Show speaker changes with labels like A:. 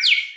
A: you